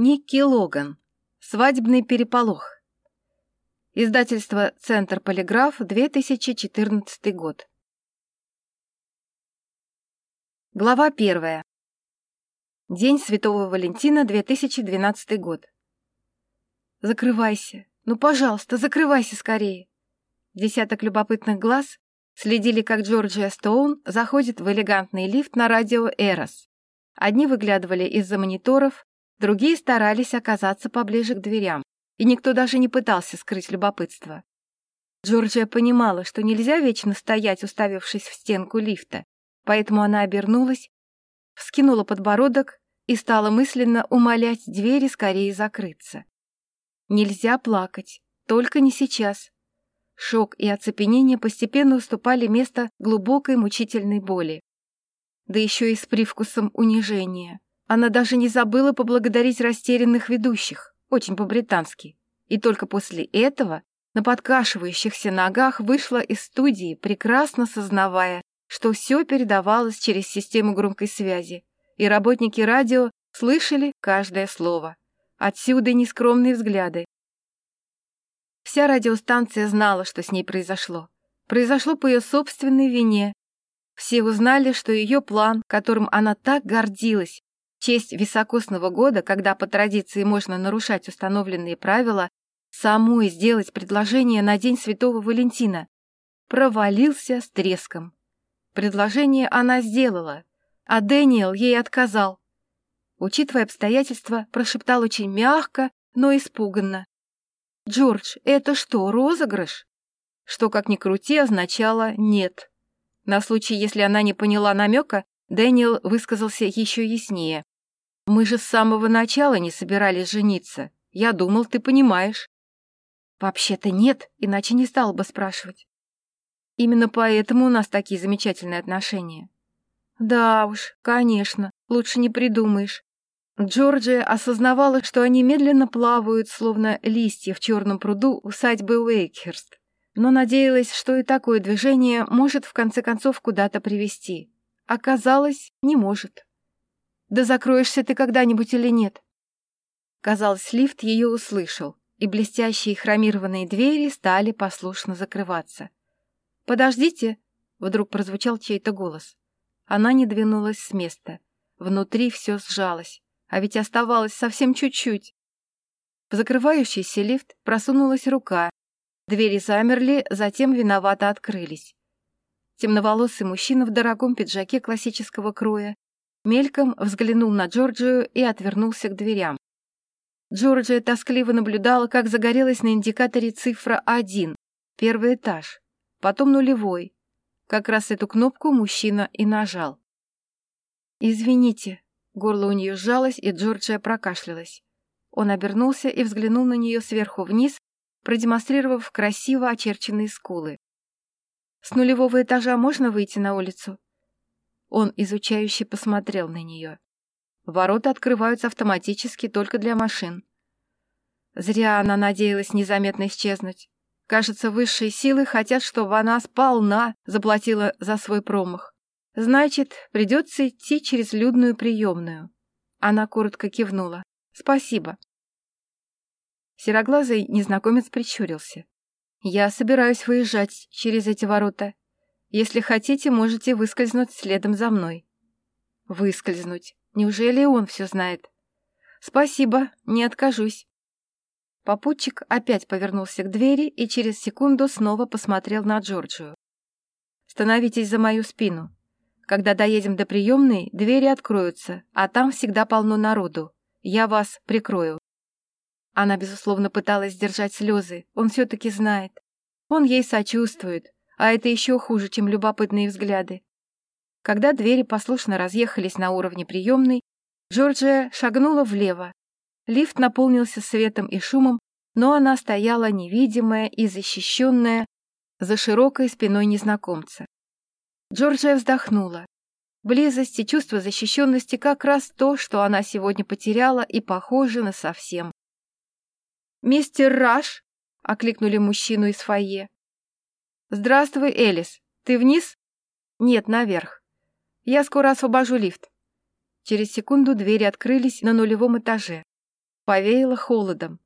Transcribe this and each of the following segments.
Никки Логан. Свадебный переполох. Издательство «Центр Полиграф», 2014 год. Глава первая. День Святого Валентина, 2012 год. «Закрывайся! Ну, пожалуйста, закрывайся скорее!» Десяток любопытных глаз следили, как Джорджия Стоун заходит в элегантный лифт на радио «Эрос». Одни выглядывали из-за мониторов, Другие старались оказаться поближе к дверям, и никто даже не пытался скрыть любопытство. Джорджия понимала, что нельзя вечно стоять, уставившись в стенку лифта, поэтому она обернулась, вскинула подбородок и стала мысленно умолять двери скорее закрыться. Нельзя плакать, только не сейчас. Шок и оцепенение постепенно уступали место глубокой мучительной боли. Да еще и с привкусом унижения. Она даже не забыла поблагодарить растерянных ведущих, очень по-британски. И только после этого на подкашивающихся ногах вышла из студии, прекрасно сознавая, что все передавалось через систему громкой связи, и работники радио слышали каждое слово. Отсюда нескромные взгляды. Вся радиостанция знала, что с ней произошло. Произошло по ее собственной вине. Все узнали, что ее план, которым она так гордилась, честь високосного года, когда по традиции можно нарушать установленные правила, самой сделать предложение на День Святого Валентина, провалился с треском. Предложение она сделала, а Дэниел ей отказал. Учитывая обстоятельства, прошептал очень мягко, но испуганно. «Джордж, это что, розыгрыш?» Что, как ни крути, означало «нет». На случай, если она не поняла намека, Дэниел высказался еще яснее. «Мы же с самого начала не собирались жениться. Я думал, ты понимаешь». «Вообще-то нет, иначе не стал бы спрашивать». «Именно поэтому у нас такие замечательные отношения». «Да уж, конечно, лучше не придумаешь». Джорджия осознавала, что они медленно плавают, словно листья в черном пруду усадьбы Уэйкхерст, но надеялась, что и такое движение может в конце концов куда-то привести. Оказалось, не может. Да закроешься ты когда-нибудь или нет? Казалось, лифт ее услышал, и блестящие хромированные двери стали послушно закрываться. «Подождите!» — вдруг прозвучал чей-то голос. Она не двинулась с места. Внутри все сжалось, а ведь оставалось совсем чуть-чуть. В закрывающийся лифт просунулась рука. Двери замерли, затем виновато открылись. Темноволосый мужчина в дорогом пиджаке классического кроя мельком взглянул на Джорджию и отвернулся к дверям. Джорджия тоскливо наблюдала, как загорелась на индикаторе цифра 1, первый этаж, потом нулевой. Как раз эту кнопку мужчина и нажал. «Извините», — горло у нее сжалось, и Джорджия прокашлялась. Он обернулся и взглянул на нее сверху вниз, продемонстрировав красиво очерченные скулы. «С нулевого этажа можно выйти на улицу?» Он изучающе посмотрел на нее. Ворота открываются автоматически только для машин. Зря она надеялась незаметно исчезнуть. Кажется, высшие силы хотят, чтобы она сполна заплатила за свой промах. Значит, придется идти через людную приемную. Она коротко кивнула. «Спасибо». Сероглазый незнакомец прищурился. «Я собираюсь выезжать через эти ворота. Если хотите, можете выскользнуть следом за мной». «Выскользнуть? Неужели он все знает?» «Спасибо, не откажусь». Попутчик опять повернулся к двери и через секунду снова посмотрел на Джорджию. «Становитесь за мою спину. Когда доедем до приемной, двери откроются, а там всегда полно народу. Я вас прикрою». Она, безусловно, пыталась сдержать слезы. Он все-таки знает. Он ей сочувствует, а это еще хуже, чем любопытные взгляды. Когда двери послушно разъехались на уровне приемной, Джорджия шагнула влево. Лифт наполнился светом и шумом, но она стояла невидимая и защищенная за широкой спиной незнакомца. Джорджия вздохнула. Близость и чувство защищенности как раз то, что она сегодня потеряла и похоже на совсем. «Мистер Раш!» — окликнули мужчину из фойе. «Здравствуй, Элис. Ты вниз?» «Нет, наверх. Я скоро освобожу лифт». Через секунду двери открылись на нулевом этаже. повеяло холодом.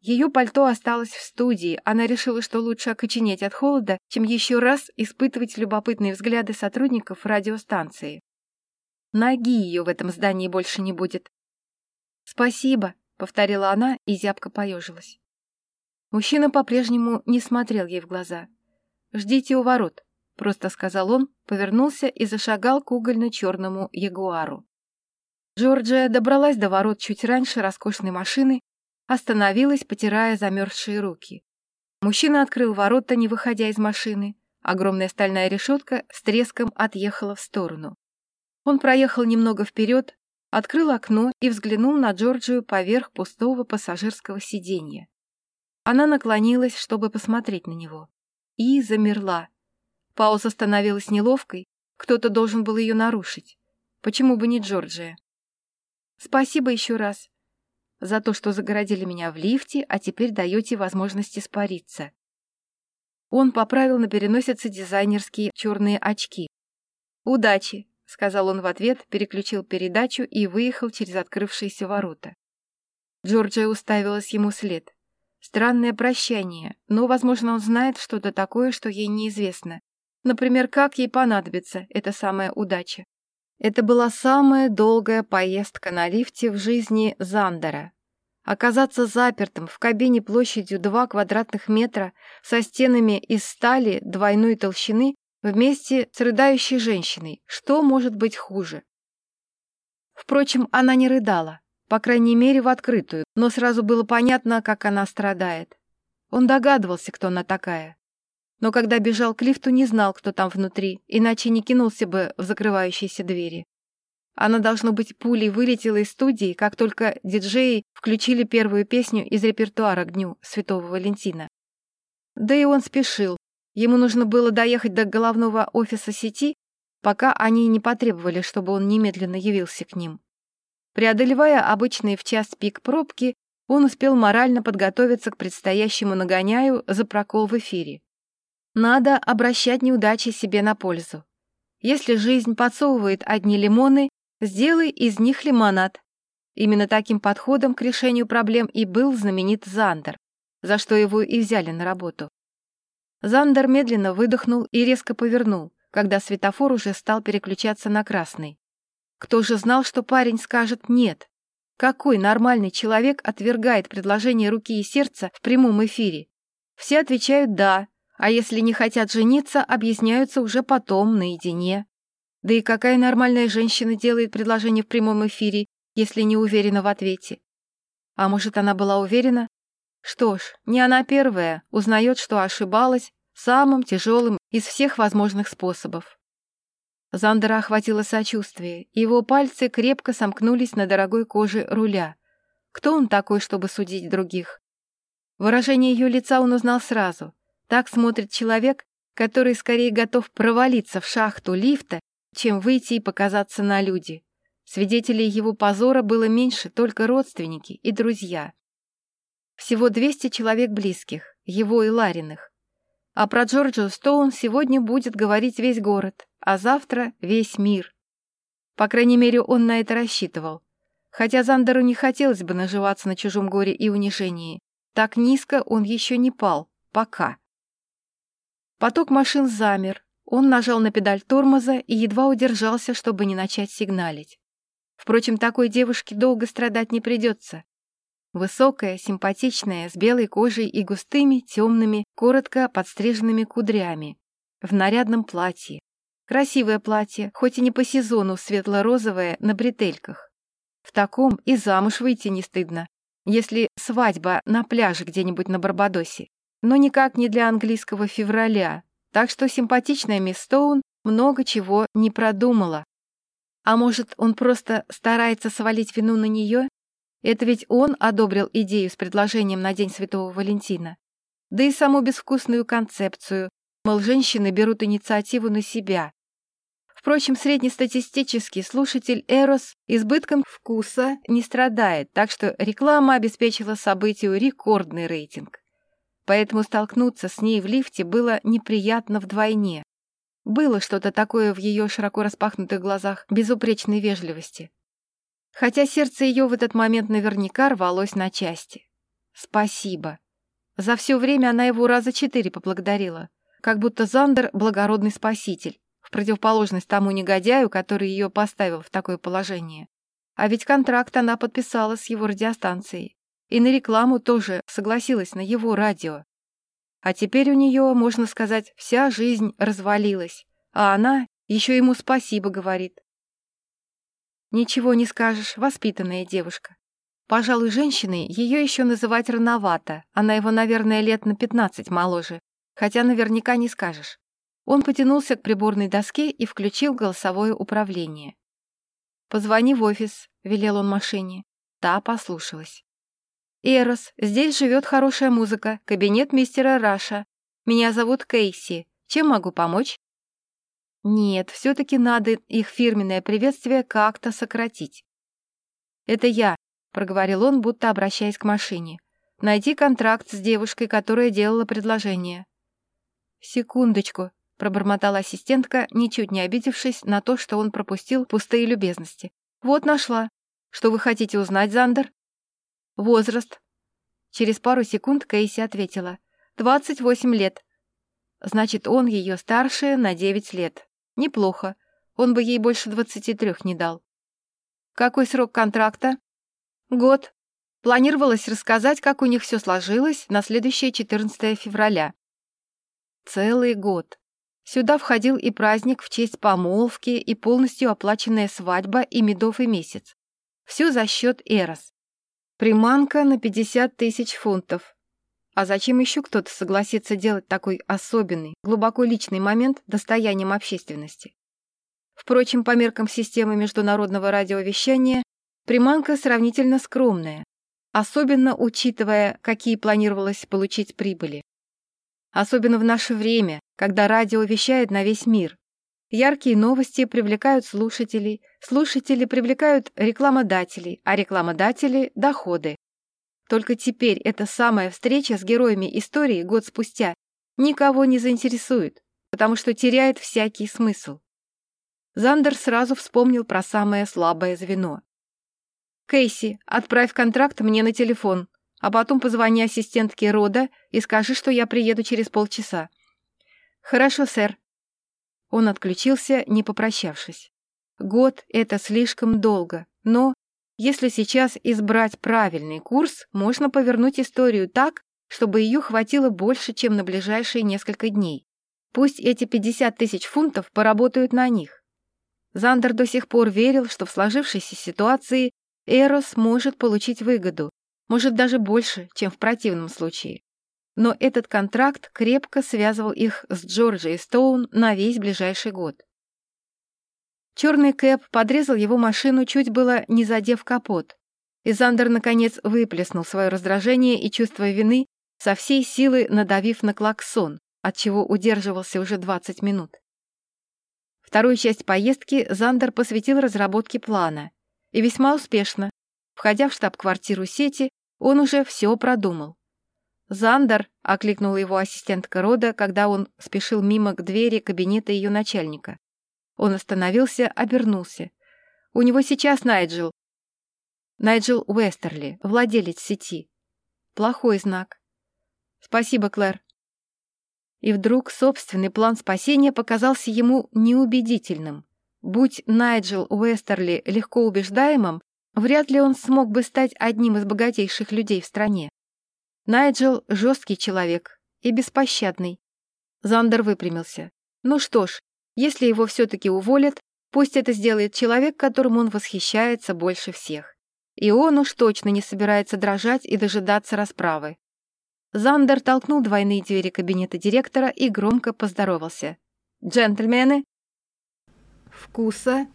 Ее пальто осталось в студии, она решила, что лучше окоченеть от холода, чем еще раз испытывать любопытные взгляды сотрудников радиостанции. Ноги ее в этом здании больше не будет. «Спасибо», — повторила она и зябко поежилась. Мужчина по-прежнему не смотрел ей в глаза. «Ждите у ворот», — просто сказал он, повернулся и зашагал к угольно-черному ягуару. Джорджия добралась до ворот чуть раньше роскошной машины Остановилась, потирая замерзшие руки. Мужчина открыл ворота, не выходя из машины. Огромная стальная решетка с треском отъехала в сторону. Он проехал немного вперед, открыл окно и взглянул на Джорджию поверх пустого пассажирского сиденья. Она наклонилась, чтобы посмотреть на него. И замерла. Пауза становилась неловкой, кто-то должен был ее нарушить. Почему бы не Джорджия? «Спасибо еще раз», за то, что загородили меня в лифте, а теперь даете возможность испариться. Он поправил на переносице дизайнерские черные очки. «Удачи!» — сказал он в ответ, переключил передачу и выехал через открывшиеся ворота. Джорджия уставилась ему след. Странное прощание, но, возможно, он знает что-то такое, что ей неизвестно. Например, как ей понадобится эта самая удача. Это была самая долгая поездка на лифте в жизни Зандера. Оказаться запертым в кабине площадью 2 квадратных метра со стенами из стали двойной толщины вместе с рыдающей женщиной. Что может быть хуже? Впрочем, она не рыдала, по крайней мере, в открытую, но сразу было понятно, как она страдает. Он догадывался, кто она такая но когда бежал к лифту, не знал, кто там внутри, иначе не кинулся бы в закрывающиеся двери. Она, должно быть, пулей вылетела из студии, как только диджеи включили первую песню из репертуара к Дню Святого Валентина. Да и он спешил. Ему нужно было доехать до головного офиса сети, пока они не потребовали, чтобы он немедленно явился к ним. Преодолевая обычные в час пик пробки, он успел морально подготовиться к предстоящему нагоняю за прокол в эфире. Надо обращать неудачи себе на пользу. Если жизнь подсовывает одни лимоны, сделай из них лимонад. Именно таким подходом к решению проблем и был знаменит Зандер, за что его и взяли на работу. Зандер медленно выдохнул и резко повернул, когда светофор уже стал переключаться на красный. Кто же знал, что парень скажет «нет»? Какой нормальный человек отвергает предложение руки и сердца в прямом эфире? Все отвечают «да», а если не хотят жениться, объясняются уже потом, наедине. Да и какая нормальная женщина делает предложение в прямом эфире, если не уверена в ответе? А может, она была уверена? Что ж, не она первая узнает, что ошибалась самым тяжелым из всех возможных способов. Зандера охватило сочувствие, его пальцы крепко сомкнулись на дорогой коже руля. Кто он такой, чтобы судить других? Выражение ее лица он узнал сразу. Так смотрит человек, который скорее готов провалиться в шахту лифта, чем выйти и показаться на люди. Свидетелей его позора было меньше, только родственники и друзья. Всего 200 человек близких, его и Лариных. А про Джорджа Стоун сегодня будет говорить весь город, а завтра весь мир. По крайней мере, он на это рассчитывал. Хотя Зандеру не хотелось бы наживаться на чужом горе и унижении. Так низко он еще не пал. Пока. Поток машин замер. Он нажал на педаль тормоза и едва удержался, чтобы не начать сигналить. Впрочем, такой девушке долго страдать не придется. Высокая, симпатичная, с белой кожей и густыми, темными, коротко подстриженными кудрями. В нарядном платье. Красивое платье, хоть и не по сезону светло-розовое, на бретельках. В таком и замуж выйти не стыдно, если свадьба на пляже где-нибудь на Барбадосе но никак не для английского февраля, так что симпатичная мисс Стоун много чего не продумала. А может, он просто старается свалить вину на нее? Это ведь он одобрил идею с предложением на День Святого Валентина. Да и саму безвкусную концепцию, мол, женщины берут инициативу на себя. Впрочем, среднестатистический слушатель Эрос избытком вкуса не страдает, так что реклама обеспечила событию рекордный рейтинг поэтому столкнуться с ней в лифте было неприятно вдвойне. Было что-то такое в ее широко распахнутых глазах безупречной вежливости. Хотя сердце ее в этот момент наверняка рвалось на части. Спасибо. За все время она его раза четыре поблагодарила, как будто Зандер — благородный спаситель, в противоположность тому негодяю, который ее поставил в такое положение. А ведь контракт она подписала с его радиостанцией. И на рекламу тоже согласилась на его радио. А теперь у нее, можно сказать, вся жизнь развалилась, а она еще ему спасибо говорит. Ничего не скажешь, воспитанная девушка. Пожалуй, женщиной ее еще называть рановато, она его, наверное, лет на пятнадцать моложе, хотя наверняка не скажешь. Он потянулся к приборной доске и включил голосовое управление. «Позвони в офис», — велел он машине. Та послушалась. «Эрос, здесь живет хорошая музыка, кабинет мистера Раша. Меня зовут Кейси. Чем могу помочь?» Нет, все-таки надо их фирменное приветствие как-то сократить. «Это я», — проговорил он, будто обращаясь к машине. «Найти контракт с девушкой, которая делала предложение». «Секундочку», — пробормотала ассистентка, ничуть не обидевшись на то, что он пропустил пустые любезности. «Вот нашла. Что вы хотите узнать, Зандер?» «Возраст». Через пару секунд Кейси ответила. «Двадцать восемь лет». Значит, он ее старше на девять лет. Неплохо. Он бы ей больше двадцати трех не дал. «Какой срок контракта?» «Год». Планировалось рассказать, как у них все сложилось на следующее 14 февраля. Целый год. Сюда входил и праздник в честь помолвки, и полностью оплаченная свадьба, и медовый месяц. Все за счет Эрос. Приманка на 50 тысяч фунтов. А зачем еще кто-то согласится делать такой особенный, глубоко личный момент достоянием общественности? Впрочем, по меркам системы международного радиовещания, приманка сравнительно скромная, особенно учитывая, какие планировалось получить прибыли. Особенно в наше время, когда радио вещает на весь мир. Яркие новости привлекают слушателей, слушатели привлекают рекламодателей, а рекламодатели — доходы. Только теперь эта самая встреча с героями истории год спустя никого не заинтересует, потому что теряет всякий смысл. Зандер сразу вспомнил про самое слабое звено. «Кейси, отправь контракт мне на телефон, а потом позвони ассистентке Рода и скажи, что я приеду через полчаса. «Хорошо, сэр». Он отключился, не попрощавшись. Год — это слишком долго, но если сейчас избрать правильный курс, можно повернуть историю так, чтобы ее хватило больше, чем на ближайшие несколько дней. Пусть эти 50 тысяч фунтов поработают на них. Зандер до сих пор верил, что в сложившейся ситуации Эрос может получить выгоду, может даже больше, чем в противном случае но этот контракт крепко связывал их с Джорджией Стоун на весь ближайший год. Черный Кэп подрезал его машину, чуть было не задев капот, и Зандер, наконец, выплеснул свое раздражение и чувство вины, со всей силы надавив на клаксон, от чего удерживался уже 20 минут. Вторую часть поездки Зандер посвятил разработке плана, и весьма успешно. Входя в штаб-квартиру сети, он уже все продумал. «Зандер!» — окликнула его ассистентка Рода, когда он спешил мимо к двери кабинета ее начальника. Он остановился, обернулся. «У него сейчас Найджел». Найджел Уэстерли, владелец сети. Плохой знак. «Спасибо, Клэр». И вдруг собственный план спасения показался ему неубедительным. Будь Найджел Уэстерли легко убеждаемым, вряд ли он смог бы стать одним из богатейших людей в стране. Найджел — жесткий человек и беспощадный. Зандер выпрямился. Ну что ж, если его все-таки уволят, пусть это сделает человек, которым он восхищается больше всех. И он уж точно не собирается дрожать и дожидаться расправы. Зандер толкнул двойные двери кабинета директора и громко поздоровался. «Джентльмены!» Вкуса